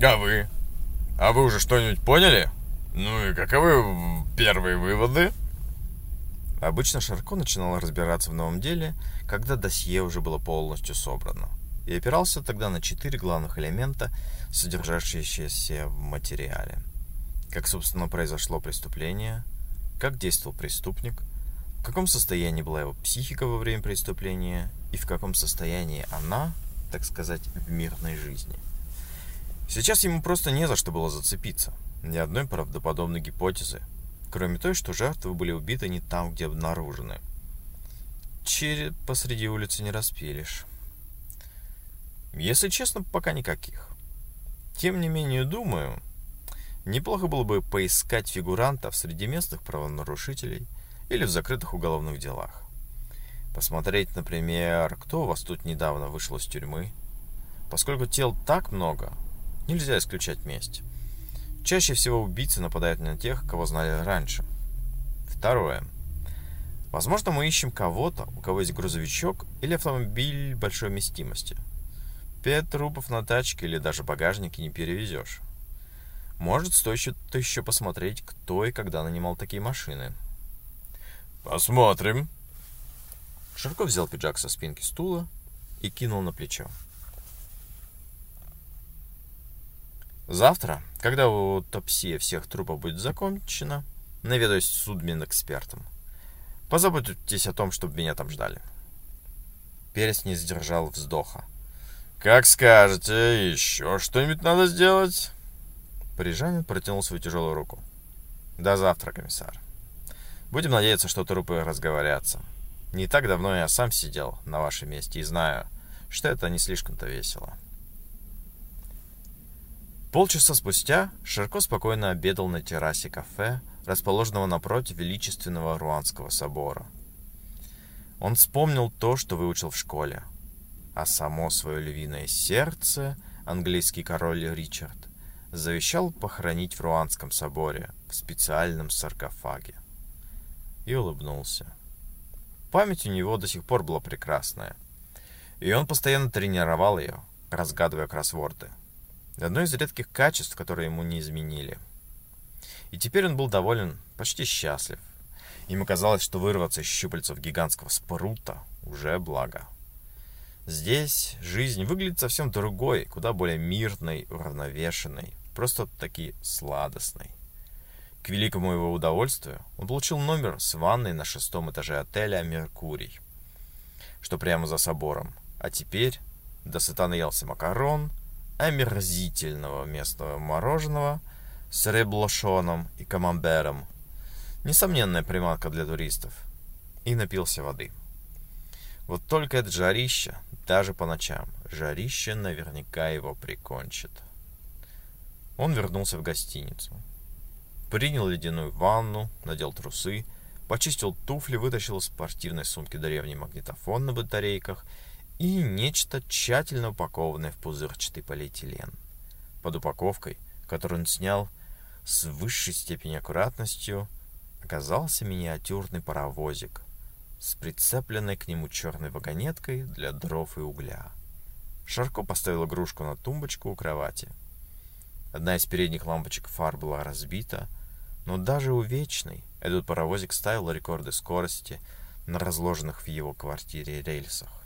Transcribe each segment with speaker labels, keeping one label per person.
Speaker 1: А вы? А вы уже что-нибудь поняли? Ну и каковы первые выводы?
Speaker 2: Обычно Шарко начинал разбираться в новом деле, когда досье уже было полностью собрано, и опирался тогда на четыре главных элемента, содержащиеся в материале. Как, собственно, произошло преступление, как действовал преступник, в каком состоянии была его психика во время преступления и в каком состоянии она, так сказать, в мирной жизни. Сейчас ему просто не за что было зацепиться. Ни одной правдоподобной гипотезы, кроме той, что жертвы были убиты не там, где обнаружены. Череп посреди улицы не распилишь. Если честно, пока никаких. Тем не менее, думаю, неплохо было бы поискать фигурантов среди местных правонарушителей или в закрытых уголовных делах. Посмотреть, например, кто у вас тут недавно вышел из тюрьмы. Поскольку тел так много, нельзя исключать месть. Чаще всего убийцы нападают на тех, кого знали раньше. Второе. Возможно, мы ищем кого-то, у кого есть грузовичок или автомобиль большой вместимости. Пять трупов на тачке или даже багажнике не перевезешь. Может, стоит еще посмотреть, кто и когда нанимал такие машины.
Speaker 1: Посмотрим.
Speaker 2: Ширко взял пиджак со спинки стула и кинул на плечо. Завтра, когда аутопсия всех трупов будет закончена, наведаюсь с судмин-экспертом. Позаботьтесь о том, чтобы меня там ждали. Перес не сдержал вздоха.
Speaker 1: «Как скажете, еще что-нибудь надо сделать?»
Speaker 2: Парижанин протянул свою тяжелую руку. «До завтра, комиссар. Будем надеяться, что трупы разговорятся. Не так давно я сам сидел на вашем месте и знаю, что это не слишком-то весело». Полчаса спустя Ширко спокойно обедал на террасе кафе, расположенного напротив величественного Руанского собора. Он вспомнил то, что выучил в школе, а само свое львиное сердце английский король Ричард завещал похоронить в Руанском соборе в специальном саркофаге. И улыбнулся. Память у него до сих пор была прекрасная, и он постоянно тренировал ее, разгадывая кроссворды. Одно из редких качеств, которые ему не изменили. И теперь он был доволен, почти счастлив. Ему казалось, что вырваться из щупальцев гигантского спрута уже благо. Здесь жизнь выглядит совсем другой, куда более мирной, уравновешенной, просто-таки сладостной. К великому его удовольствию он получил номер с ванной на шестом этаже отеля «Меркурий», что прямо за собором. А теперь досыта наелся макарон, омерзительного местного мороженого с реблошоном и камамбером. Несомненная приманка для туристов. И напился воды. Вот только это жарище, даже по ночам, жарище наверняка его прикончит. Он вернулся в гостиницу. Принял ледяную ванну, надел трусы, почистил туфли, вытащил из спортивной сумки древний магнитофон на батарейках и нечто тщательно упакованное в пузырчатый полиэтилен. Под упаковкой, которую он снял с высшей степенью аккуратностью, оказался миниатюрный паровозик с прицепленной к нему черной вагонеткой для дров и угля. Шарко поставил игрушку на тумбочку у кровати. Одна из передних лампочек фар была разбита, но даже у вечной этот паровозик ставил рекорды скорости на разложенных в его квартире рельсах.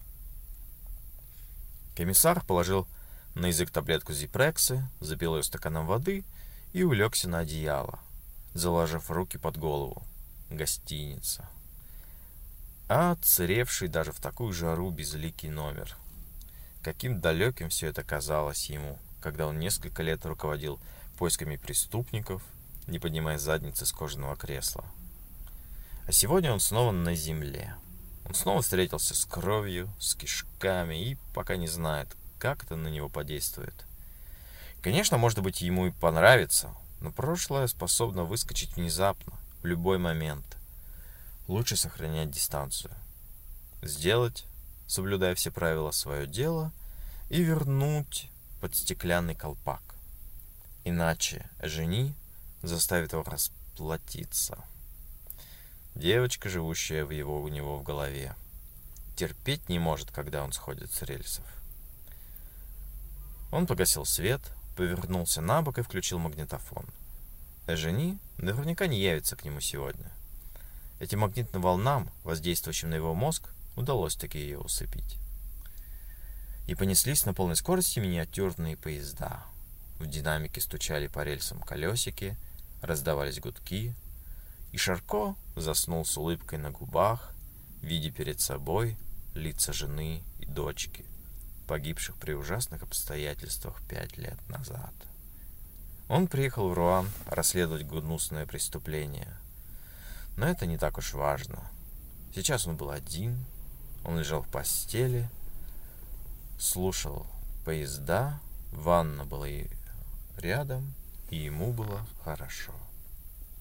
Speaker 2: Комиссар положил на язык таблетку зипрексы, запил ее стаканом воды и улегся на одеяло, заложив руки под голову. Гостиница. Отсыревший даже в такую жару безликий номер. Каким далеким все это казалось ему, когда он несколько лет руководил поисками преступников, не поднимая задницы с кожаного кресла. А сегодня он снова на земле. Он снова встретился с кровью, с кишками и пока не знает, как это на него подействует. Конечно, может быть, ему и понравится, но прошлое способно выскочить внезапно, в любой момент. Лучше сохранять дистанцию. Сделать, соблюдая все правила, свое дело и вернуть под стеклянный колпак. Иначе жени заставит его расплатиться. Девочка, живущая в его, у него в голове. Терпеть не может, когда он сходит с рельсов. Он погасил свет, повернулся на бок и включил магнитофон. Эжени наверняка не явится к нему сегодня. Этим магнитным волнам, воздействующим на его мозг, удалось таки ее усыпить. И понеслись на полной скорости миниатюрные поезда. В динамике стучали по рельсам колесики, раздавались гудки, и Шарко заснул с улыбкой на губах, видя перед собой лица жены и дочки, погибших при ужасных обстоятельствах пять лет назад. Он приехал в Руан расследовать гнусное преступление. Но это не так уж важно. Сейчас он был один, он лежал в постели, слушал поезда, ванна была и рядом, и ему было хорошо.